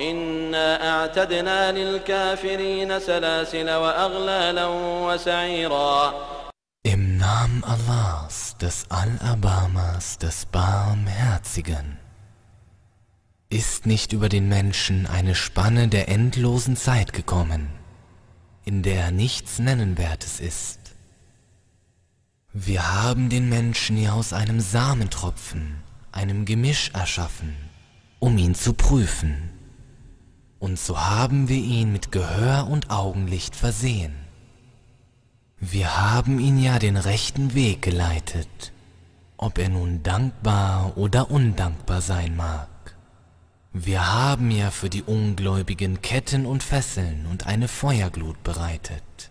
إنا أعتدنا للكافرين سلاسل وأغلالا وسعيرا Im Namen Allahs, des Allerbarmers, des Barmherzigen. Ist nicht über den Menschen eine Spanne der endlosen Zeit gekommen, in der nichts Nennenwertes ist? Wir haben den Menschen ja aus einem Samentropfen, einem Gemisch erschaffen, um ihn zu prüfen. Und so haben wir ihn mit Gehör und Augenlicht versehen. Wir haben ihn ja den rechten Weg geleitet, ob er nun dankbar oder undankbar sein mag. Wir haben ja für die Ungläubigen Ketten und Fesseln und eine Feuerglut bereitet.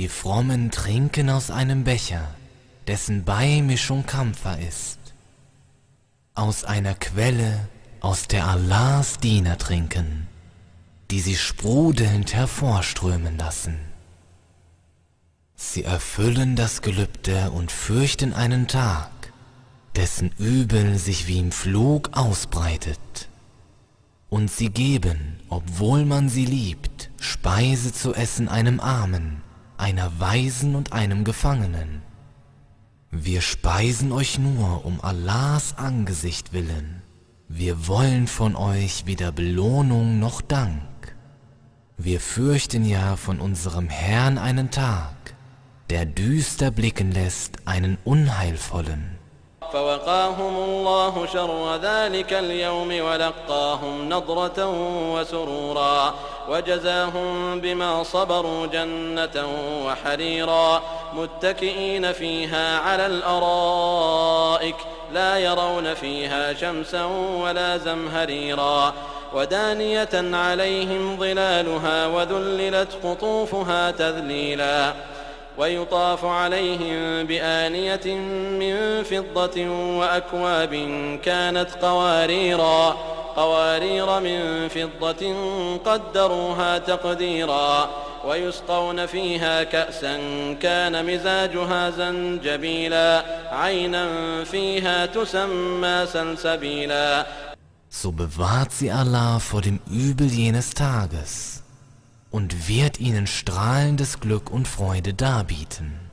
die Frommen trinken aus einem Becher, dessen Beimischung Kampfer ist. Aus einer Quelle, aus der Allahs Diener trinken, die sie sprudelnd hervorströmen lassen. Sie erfüllen das Gelübde und fürchten einen Tag, dessen Übel sich wie im Flug ausbreitet. Und sie geben, obwohl man sie liebt, Speise zu essen einem Armen, einer Waisen und einem Gefangenen. Wir speisen euch nur um Allahs Angesicht willen. Wir wollen von euch weder Belohnung noch Dank. Wir fürchten ja von unserem Herrn einen Tag, der düster blicken lässt einen unheilvollen. فوقاهم الله شر ذلك اليوم ولقاهم نضرة وسرورا وجزاهم بما صبروا جنة وحريرا متكئين فيها على الأرائك لا يرون فيها شمسا ولا زمهريرا ودانية عليهم ظلالها وذللت قطوفها تذليلا ويطاف عليهم بآنية من فضة وأكواب كانت قواريرا قوارير من فضة قدروها تقديرا ويسقون فيها كأسا كان مزاجها زنجبيلا عينا فيها تسمى سلسبيلا. So bewahrt sie Allah vor dem Übel jenes Tages. Und wird ihnen strahlendes Glück und Freude darbieten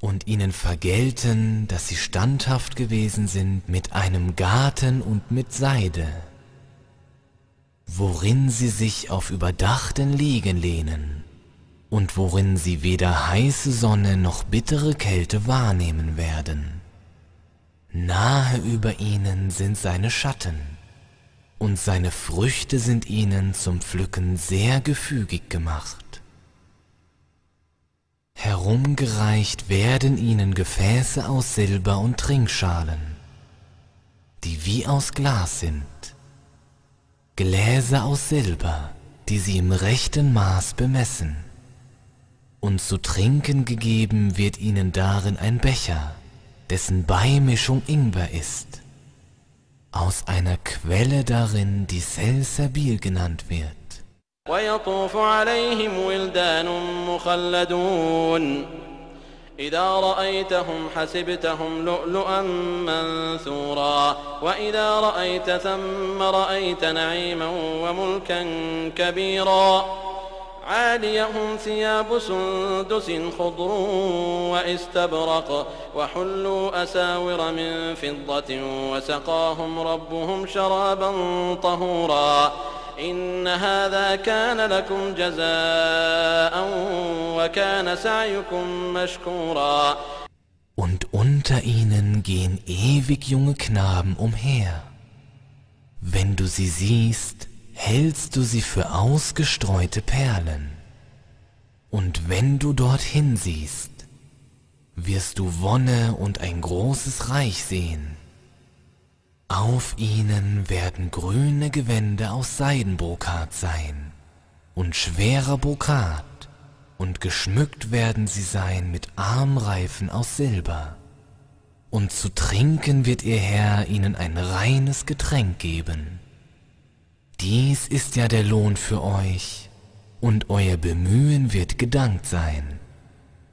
und ihnen vergelten, dass sie standhaft gewesen sind mit einem Garten und mit Seide, worin sie sich auf überdachten Liegen lehnen und worin sie weder heiße Sonne noch bittere Kälte wahrnehmen werden. Nahe über ihnen sind seine Schatten, und seine Früchte sind ihnen zum Pflücken sehr gefügig gemacht. Herumgereicht werden ihnen Gefäße aus Silber und Trinkschalen, die wie aus Glas sind, Gläser aus Silber, die sie im rechten Maß bemessen, und zu trinken gegeben wird ihnen darin ein Becher, dessen Beimischung Ingwer ist, aus einer Quelle darin, die Selsabil genannt wird. ويطوف عليهم ولدان مخلدون. إذا رأيتهم حسبتهم لؤلؤا منثورا. وإذا رأيت ثم رأيت نعيما وملكا كبيرا. عاليهم ثياب سندس خضر وإستبرق وحلوا أساور من فضة وسقاهم ربهم شرابا طهورا إن هذا كان لكم جزاء وكان سعيكم مشكورا Und unter ihnen gehen ewig junge Knaben umher. Wenn du sie siehst, hältst du sie für ausgestreute Perlen. Und wenn du dorthin siehst, wirst du Wonne und ein großes Reich sehen. Auf ihnen werden grüne Gewände aus Seidenbrokat sein und schwerer Brokat, und geschmückt werden sie sein mit Armreifen aus Silber. Und zu trinken wird ihr Herr ihnen ein reines Getränk geben dies ist ja der Lohn für euch, und euer Bemühen wird gedankt sein.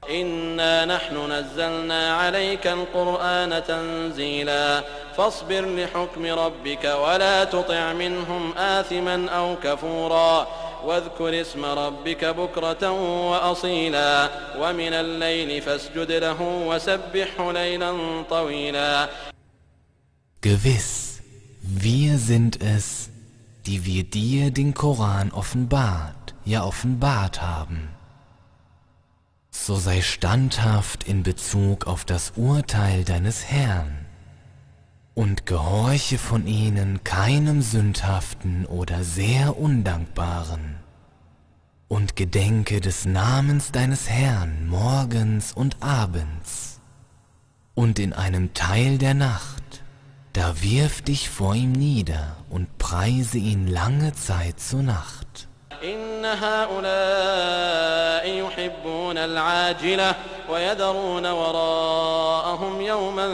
إنا نحن نزلنا عليك القرآن تنزيلا فاصبر لحكم ربك ولا تطع منهم آثما أو كفورا واذكر اسم ربك بكرة وأصيلا ومن الليل فاسجد له وسبحه ليلا طويلا Gewiss, wir sind es, die wir dir den Koran offenbart, ja offenbart haben. So sei standhaft in Bezug auf das Urteil deines Herrn und gehorche von ihnen keinem sündhaften oder sehr undankbaren und gedenke des Namens deines Herrn morgens und abends und in einem Teil der Nacht da wirf dich vor ihm nieder und preise ihn lange Zeit zur Nacht. إن هؤلاء يحبون العاجلة ويذرون وراءهم يوما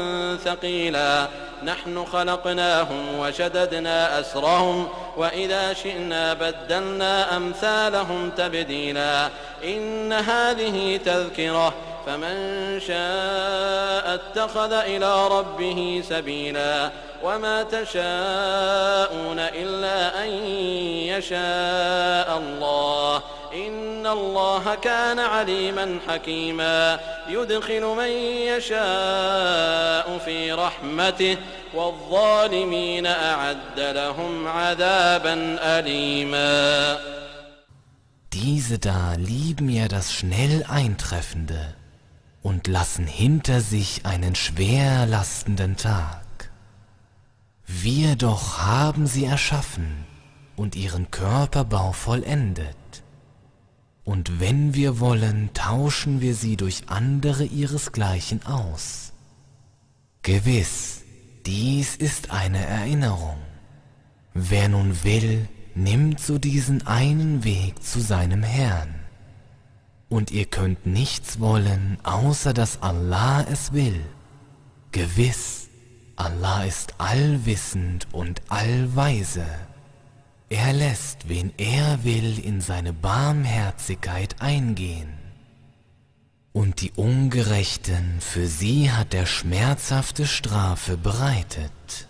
ثقيلا نحن خلقناهم وشددنا أسرهم وإذا شئنا بدلنا أمثالهم تبديلا إن هذه تذكرة فمن شاء اتخذ إلى ربه سبيلا وما تشاءون إلا أن يشاء الله إن الله كان عليما حكيما يدخل من يشاء في رحمته والظالمين أعد لهم عذابا أليما Diese da lieben ja das schnell Eintreffende und lassen hinter sich einen schwer lastenden Tag. Wir doch haben sie erschaffen und ihren Körperbau vollendet. Und wenn wir wollen, tauschen wir sie durch andere ihresgleichen aus. Gewiss, dies ist eine Erinnerung. Wer nun will, nimmt so diesen einen Weg zu seinem Herrn und ihr könnt nichts wollen, außer dass Allah es will. Gewiss, Allah ist allwissend und allweise. Er lässt, wen er will, in seine Barmherzigkeit eingehen. Und die Ungerechten, für sie hat er schmerzhafte Strafe bereitet.